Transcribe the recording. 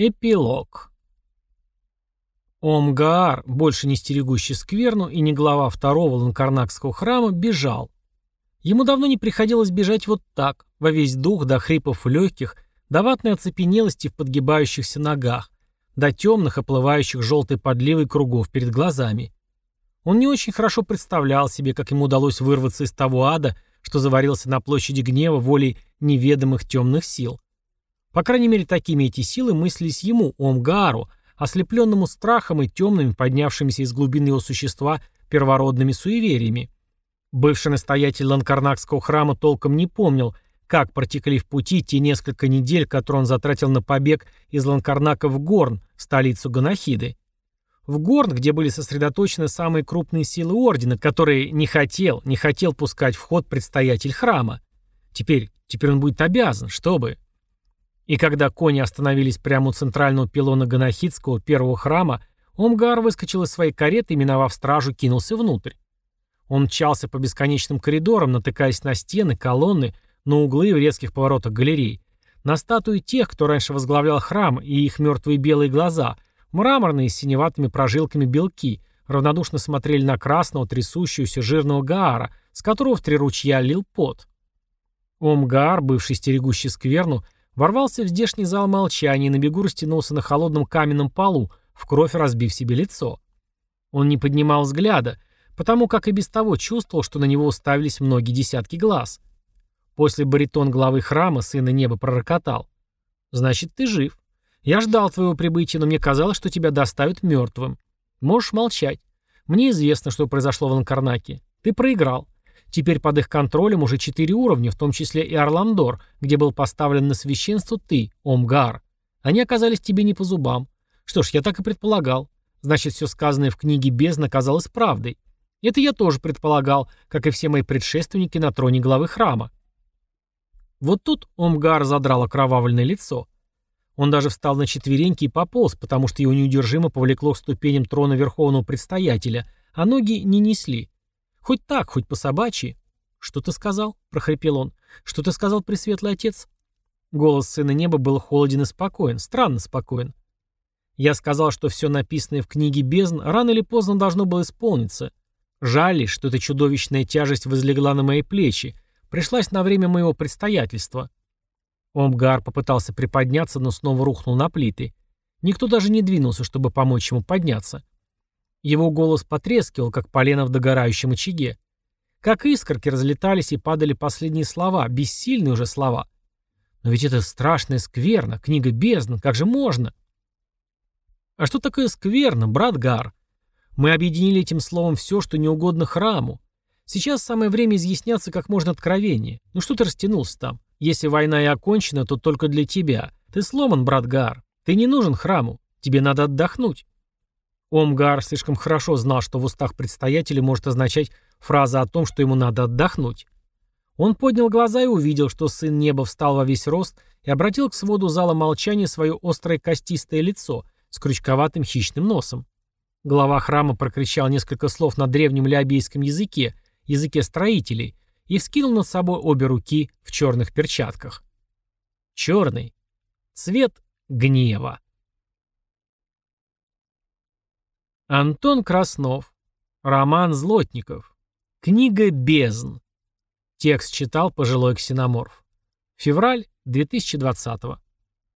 Эпилог. Омгаар, больше не стерегущий скверну и не глава второго ланкарнакского храма, бежал. Ему давно не приходилось бежать вот так, во весь дух, до хрипов легких, до ватной оцепенелости в подгибающихся ногах, до темных, оплывающих желтой подливой кругов перед глазами. Он не очень хорошо представлял себе, как ему удалось вырваться из того ада, что заварился на площади гнева волей неведомых темных сил. По крайней мере, такими эти силы мыслились ему, Омгару, ослепленному страхом и темными, поднявшимися из глубины его существа, первородными суевериями. Бывший настоятель Ланкарнакского храма толком не помнил, как протекли в пути те несколько недель, которые он затратил на побег из Ланкарнака в Горн, столицу Ганахиды. В Горн, где были сосредоточены самые крупные силы Ордена, которые не хотел, не хотел пускать в ход предстоятель храма. Теперь, теперь он будет обязан, чтобы... И когда кони остановились прямо у центрального пилона Ганахидского первого храма, Омгар выскочил из своей кареты и, миновав стражу, кинулся внутрь. Он мчался по бесконечным коридорам, натыкаясь на стены, колонны, на углы в резких поворотах галерей, на статуи тех, кто раньше возглавлял храм, и их мертвые белые глаза, мраморные с синеватыми прожилками белки, равнодушно смотрели на красного, трясущегося жирного Гаара, с которого в три ручья лил пот. Омгаар, бывший стерегущий скверну, Ворвался в здешний зал молчания и на бегу растянулся на холодном каменном полу, в кровь разбив себе лицо. Он не поднимал взгляда, потому как и без того чувствовал, что на него уставились многие десятки глаз. После баритон главы храма сына неба пророкотал. «Значит, ты жив. Я ждал твоего прибытия, но мне казалось, что тебя доставят мертвым. Можешь молчать. Мне известно, что произошло в Ланкарнаке. Ты проиграл. Теперь под их контролем уже четыре уровня, в том числе и Орламдор, где был поставлен на священство ты, Омгар. Они оказались тебе не по зубам. Что ж, я так и предполагал. Значит, все сказанное в книге бездна казалось правдой. Это я тоже предполагал, как и все мои предшественники на троне главы храма. Вот тут Омгар задрал окровавленное лицо. Он даже встал на четвереньки и пополз, потому что его неудержимо повлекло к ступеням трона Верховного Предстоятеля, а ноги не несли. Хоть так, хоть по собачьи. «Что ты сказал?» — прохрипел он. «Что ты сказал, Пресветлый Отец?» Голос Сына Неба был холоден и спокоен, странно спокоен. Я сказал, что все написанное в книге бездн рано или поздно должно было исполниться. Жаль лишь, что эта чудовищная тяжесть возлегла на мои плечи, пришлась на время моего предстоятельства. Омгар попытался приподняться, но снова рухнул на плиты. Никто даже не двинулся, чтобы помочь ему подняться. Его голос потрескивал, как полено в догорающем очаге. Как искорки разлетались и падали последние слова, бессильные уже слова. Но ведь это страшная скверна, книга бездна, как же можно? А что такое скверна, брат Гар? Мы объединили этим словом все, что не угодно храму. Сейчас самое время изъясняться как можно откровеннее. Ну что ты растянулся там? Если война и окончена, то только для тебя. Ты сломан, брат Гар. Ты не нужен храму. Тебе надо отдохнуть. Омгар слишком хорошо знал, что в устах предстоятеля может означать фраза о том, что ему надо отдохнуть. Он поднял глаза и увидел, что сын неба встал во весь рост и обратил к своду зала молчания свое острое костистое лицо с крючковатым хищным носом. Глава храма прокричал несколько слов на древнем лиабийском языке, языке строителей, и вскинул над собой обе руки в черных перчатках. Черный. Цвет гнева. Антон Краснов. Роман Злотников. Книга «Бездн». Текст читал пожилой ксеноморф. Февраль 2020 -го.